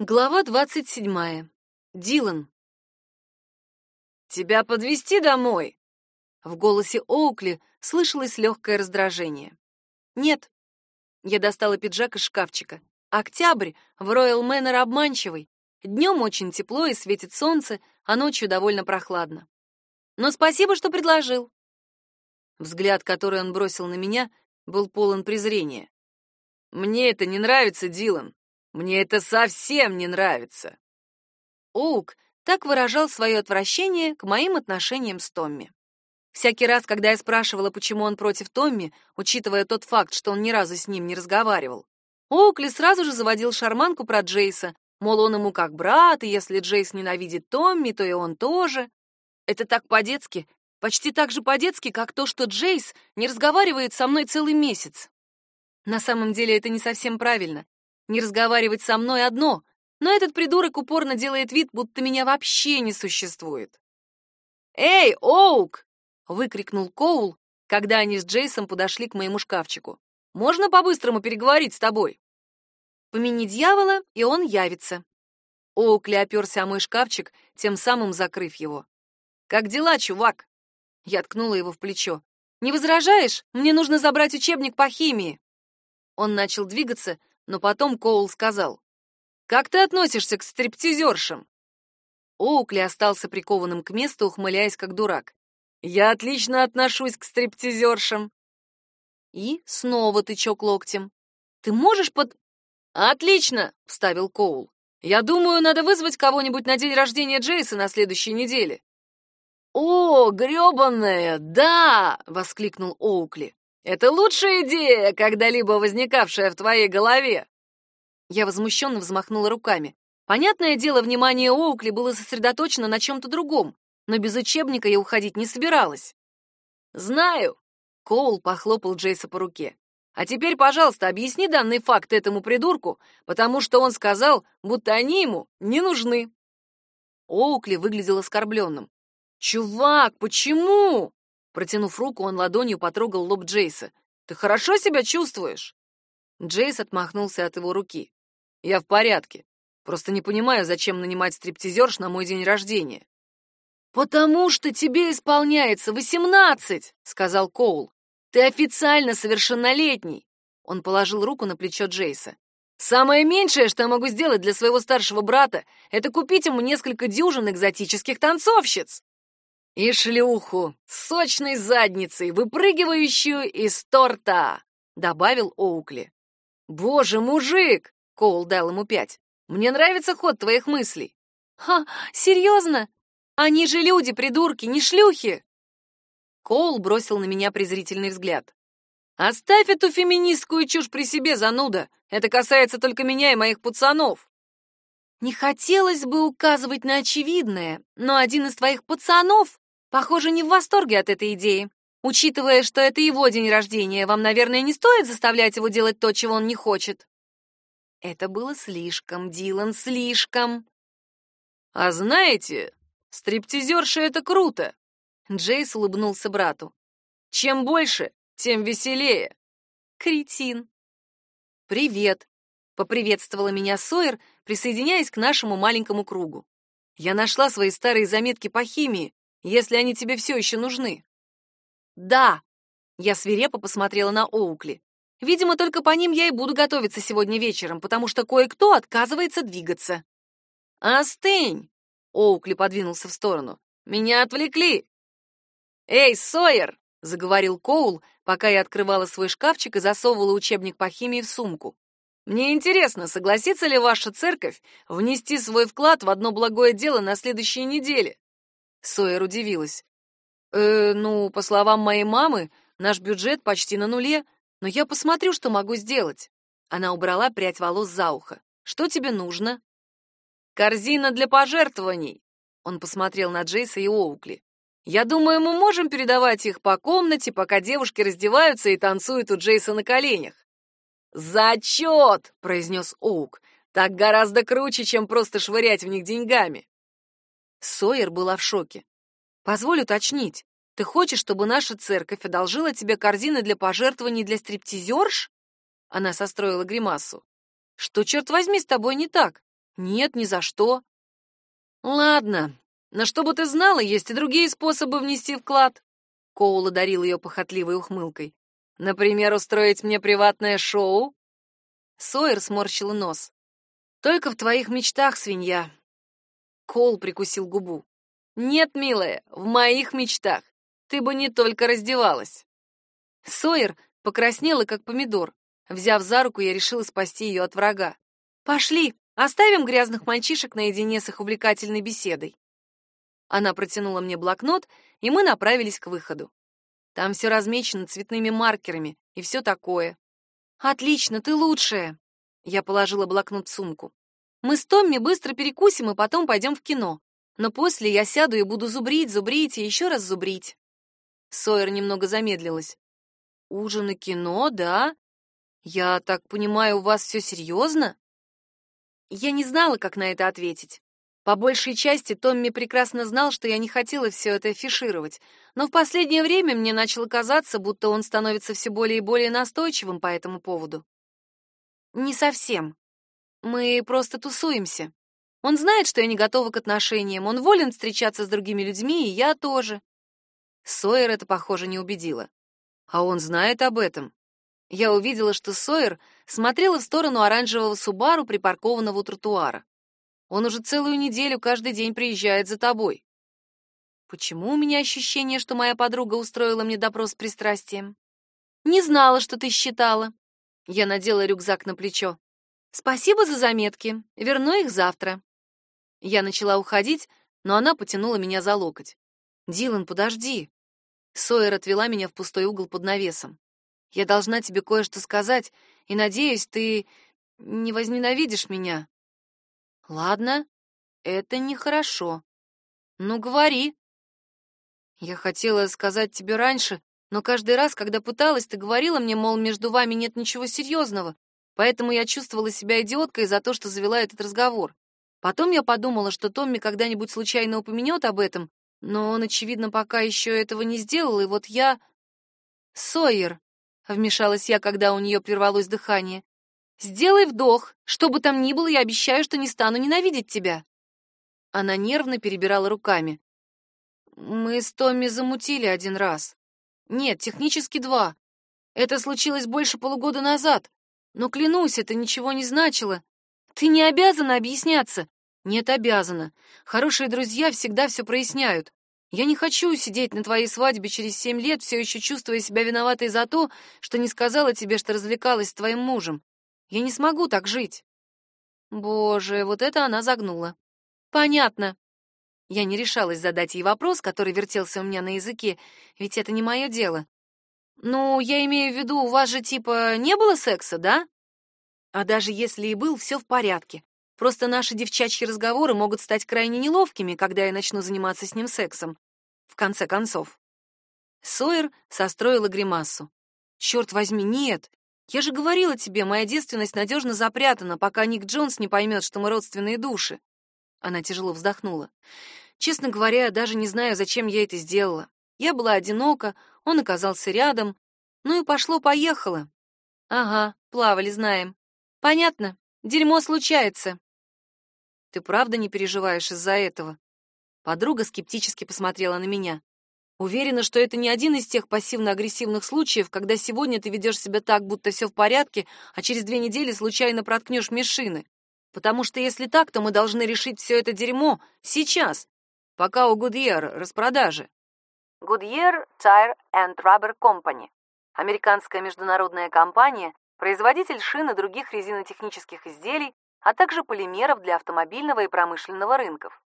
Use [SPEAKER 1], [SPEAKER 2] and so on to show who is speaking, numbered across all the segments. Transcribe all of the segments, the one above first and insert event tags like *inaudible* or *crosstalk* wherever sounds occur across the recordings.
[SPEAKER 1] Глава двадцать седьмая. Дилан. Тебя подвести домой? В голосе Оукли слышалось легкое раздражение. Нет. Я достала пиджак из шкафчика. Октябрь в Роyal Мэннер обманчивый. Днем очень тепло и светит солнце, а ночью довольно прохладно. Но спасибо, что предложил. Взгляд, который он бросил на меня, был полон презрения. Мне это не нравится, Дилан. Мне это совсем не нравится. Оук так выражал свое отвращение к моим отношениям с Томми. Всякий раз, когда я спрашивала, почему он против Томми, учитывая тот факт, что он ни разу с ним не разговаривал, Оукли сразу же заводил шарманку про Джейса, мол, он ему как брат, и если Джейс ненавидит Томми, то и он тоже. Это так по-детски, почти так же по-детски, как то, что Джейс не разговаривает со мной целый месяц. На самом деле это не совсем правильно. Не разговаривать со мной одно, но этот придурок упорно делает вид, будто меня вообще не существует. «Эй, Оук!» — выкрикнул Коул, когда они с Джейсом подошли к моему шкафчику. «Можно по-быстрому переговорить с тобой?» «Помяни дьявола, и он явится». Оукли оперся о мой шкафчик, тем самым закрыв его. «Как дела, чувак?» Я ткнула его в плечо. «Не возражаешь? Мне нужно забрать учебник по химии». Он начал двигаться, но потом Коул сказал, «Как ты относишься к стриптизершам?» Оукли остался прикованным к месту, ухмыляясь как дурак. «Я отлично отношусь к стриптизершам». И снова тычок локтем. «Ты можешь под...» «Отлично!» — вставил Коул. «Я думаю, надо вызвать кого-нибудь на день рождения Джейса на следующей неделе». «О, грёбаная, да!» — воскликнул Оукли. Это лучшая идея, когда-либо возникавшая в твоей голове. Я возмущенно взмахнула руками. Понятное дело, внимание Оукли было сосредоточено на чем-то другом, но без учебника я уходить не собиралась. Знаю. Коул похлопал Джейса по руке. А теперь, пожалуйста, объясни данный факт этому придурку, потому что он сказал, будто они ему не нужны. Оукли выглядел оскорбленным. «Чувак, почему?» Протянув руку, он ладонью потрогал лоб Джейса. «Ты хорошо себя чувствуешь?» Джейс отмахнулся от его руки. «Я в порядке. Просто не понимаю, зачем нанимать стриптизерш на мой день рождения». «Потому что тебе исполняется восемнадцать», — сказал Коул. «Ты официально совершеннолетний». Он положил руку на плечо Джейса. «Самое меньшее, что я могу сделать для своего старшего брата, это купить ему несколько дюжин экзотических танцовщиц». И шлюху с сочной задницей, выпрыгивающую из торта, добавил Оукли. Боже, мужик, Коул дал ему пять. Мне нравится ход твоих мыслей. Ха, серьезно? Они же люди, придурки, не шлюхи. Коул бросил на меня презрительный взгляд. Оставь эту феминистскую чушь при себе, зануда. Это касается только меня и моих пацанов. Не хотелось бы указывать на очевидное, но один из твоих пацанов Похоже, не в восторге от этой идеи. Учитывая, что это его день рождения, вам, наверное, не стоит заставлять его делать то, чего он не хочет. Это было слишком, Дилан, слишком. А знаете, стриптизерши — это круто. Джейс улыбнулся брату. Чем больше, тем веселее. Кретин. Привет, поприветствовала меня Сойер, присоединяясь к нашему маленькому кругу. Я нашла свои старые заметки по химии, если они тебе все еще нужны. Да. Я свирепо посмотрела на Оукли. Видимо, только по ним я и буду готовиться сегодня вечером, потому что кое-кто отказывается двигаться. Остынь. Оукли подвинулся в сторону. Меня отвлекли. Эй, Сойер, заговорил Коул, пока я открывала свой шкафчик и засовывала учебник по химии в сумку. Мне интересно, согласится ли ваша церковь внести свой вклад в одно благое дело на следующей неделе? Сойер удивилась. «Э, ну, по словам моей мамы, наш бюджет почти на нуле, но я посмотрю, что могу сделать». Она убрала прядь волос за ухо. «Что тебе нужно?» «Корзина для пожертвований!» Он посмотрел на Джейса и Оукли. «Я думаю, мы можем передавать их по комнате, пока девушки раздеваются и танцуют у Джейса на коленях». «Зачет!» — произнес Оук. «Так гораздо круче, чем просто швырять в них деньгами». Сойер была в шоке. «Позволь уточнить, ты хочешь, чтобы наша церковь одолжила тебе корзины для пожертвований для стриптизерш?» Она состроила гримасу. «Что, черт возьми, с тобой не так? Нет, ни за что. Ладно, но чтобы ты знала, есть и другие способы внести вклад. Коул одарил ее похотливой ухмылкой. Например, устроить мне приватное шоу? Сойер сморщил нос. Только в твоих мечтах, свинья. Коул прикусил губу. Нет, милая, в моих мечтах. Ты бы не только раздевалась. Сойер покраснела, как помидор. Взяв за руку, я решила спасти ее от врага. Пошли, оставим грязных мальчишек наедине с их увлекательной беседой. Она протянула мне блокнот, и мы направились к выходу. Там все размечено цветными маркерами и все такое. Отлично, ты лучшая. Я положила блокнот в сумку. Мы с Томми быстро перекусим и потом пойдем в кино. Но после я сяду и буду зубрить, зубрить и еще раз зубрить. Сойер немного замедлилась. Ужин и кино, да? Я так понимаю, у вас все серьезно? Я не знала, как на это ответить. По большей части Томми прекрасно знал, что я не хотела все это афишировать, но в последнее время мне начало казаться, будто он становится все более и более настойчивым по этому поводу. Не совсем. Мы просто тусуемся. Он знает, что я не готова к отношениям, он волен встречаться с другими людьми, и я тоже. Сойер это, похоже, не убедило. А он знает об этом. Я увидела, что Сойер смотрела в сторону оранжевого Субару, припаркованного у тротуара. Он уже целую неделю каждый день приезжает за тобой. Почему у меня ощущение, что моя подруга устроила мне допрос с пристрастием? Не знала, что ты считала. Я надела рюкзак на плечо. Спасибо за заметки. Верну их завтра. Я начала уходить, но она потянула меня за локоть. Дилан, подожди. Сойер отвела меня в пустой угол под навесом. Я должна тебе кое-что сказать, и надеюсь, ты не возненавидишь меня. Ладно, это нехорошо. Ну, говори. Я хотела сказать тебе раньше, но каждый раз, когда пыталась, ты говорила мне, мол, между вами нет ничего серьезного, поэтому я чувствовала себя идиоткой за то, что завела этот разговор. Потом я подумала, что Томми когда-нибудь случайно упомянет об этом, но он, очевидно, пока еще этого не сделал, и вот я... Сойер, вмешалась я, когда у нее прервалось дыхание. Сделай вдох. Что бы там ни было, я обещаю, что не стану ненавидеть тебя. Она нервно перебирала руками. Мы с Томми замутили один раз. Нет, технически два. Это случилось больше полугода назад. Но клянусь, это ничего не значило. Ты не обязана объясняться. Нет, обязана. Хорошие друзья всегда все проясняют. Я не хочу сидеть на твоей свадьбе через семь лет, все еще чувствуя себя виноватой за то, что не сказала тебе, что развлекалась с твоим мужем. Я не смогу так жить. Боже, вот это она загнула. Понятно. Я не решалась задать ей вопрос, который вертелся у меня на языке, ведь это не мое дело. Ну, я имею в виду, у вас же типа не было секса, да? А даже если и был, все в порядке. Просто наши девчачьи разговоры могут стать крайне неловкими, когда я начну заниматься с ним сексом. В конце концов. Сойер состроила гримасу. Черт возьми, нет. Я же говорила тебе, моя девственность надежно запрятана, пока Ник Джонс не поймет, что мы родственные души. Она тяжело вздохнула. Честно говоря, даже не знаю, зачем я это сделала. Я была одинока, он оказался рядом. Ну и пошло-поехало. Ага, плавали, знаем. Понятно. Дерьмо случается. Ты правда не переживаешь из-за этого? Подруга скептически посмотрела на меня. Уверена, что это не один из тех пассивно-агрессивных случаев, когда сегодня ты ведешь себя так, будто все в порядке, а через две недели случайно проткнешь мешины. Потому что если так, то мы должны решить все это дерьмо сейчас, пока у Goodyear распродажи. Goodyear Tire and Rubber Company. Американская международная компания, производитель шин и других резинотехнических изделий, а также полимеров для автомобильного и промышленного рынков.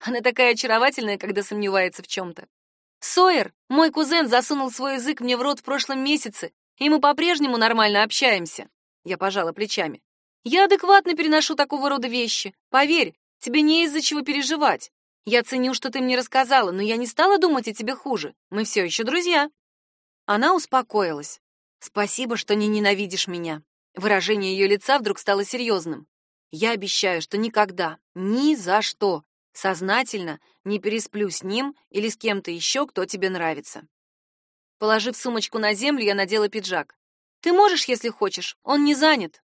[SPEAKER 1] Она такая очаровательная, когда сомневается в чем-то. Сойер, мой кузен, засунул свой язык мне в рот в прошлом месяце, и мы по-прежнему нормально общаемся. Я пожала плечами. Я адекватно переношу такого рода вещи. Поверь, тебе не из-за чего переживать. Я ценю, что ты мне рассказала, но я не стала думать о тебе хуже. Мы все еще друзья. Она успокоилась. Спасибо, что не ненавидишь меня. Выражение ее лица вдруг стало серьезным. Я обещаю, что никогда, ни за что Сознательно не пересплю с ним или с кем-то еще, кто тебе нравится. Положив сумочку на землю, я надела пиджак. Ты можешь, если хочешь, он не занят.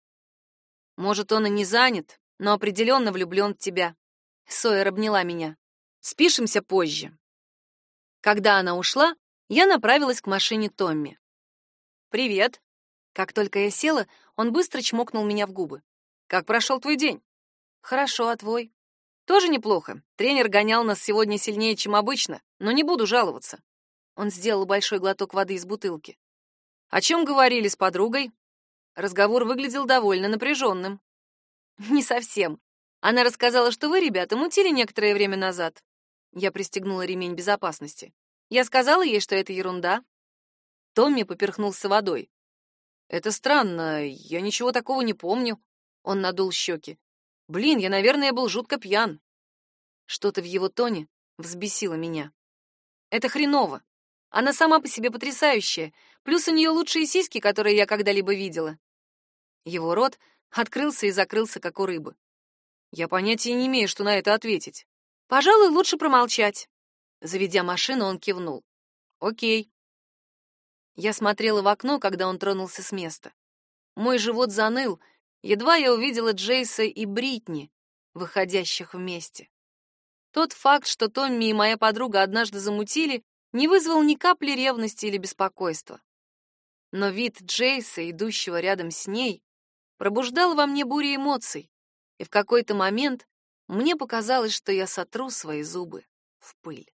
[SPEAKER 1] Может, он и не занят, но определенно влюблен в тебя. Сойер обняла меня. Спишемся позже. Когда она ушла, я направилась к машине Томми. «Привет». Как только я села, он быстро чмокнул меня в губы. «Как прошел твой день?» «Хорошо, а твой?» «Тоже неплохо. Тренер гонял нас сегодня сильнее, чем обычно, но не буду жаловаться». Он сделал большой глоток воды из бутылки. «О чем говорили с подругой?» Разговор выглядел довольно напряженным. *laughs* «Не совсем. Она рассказала, что вы, ребята, мутили некоторое время назад. Я пристегнула ремень безопасности. Я сказала ей, что это ерунда. Томми поперхнулся водой. Это странно, я ничего такого не помню. Он надул щеки. Блин, я, наверное, был жутко пьян. Что-то в его тоне взбесило меня. Это хреново. Она сама по себе потрясающая, плюс у нее лучшие сиськи, которые я когда-либо видела. Его рот открылся и закрылся, как у рыбы. Я понятия не имею, что на это ответить. Пожалуй, лучше промолчать. Заведя машину, он кивнул. Окей. Я смотрела в окно, когда он тронулся с места. Мой живот заныл, едва я увидела Джейса и Бритни, выходящих вместе. Тот факт, что Томми и моя подруга однажды замутили, не вызвал ни капли ревности или беспокойства. Но вид Джейса, идущего рядом с ней, пробуждал во мне бури эмоций, и в какой-то момент мне показалось, что я сотру свои зубы в пыль.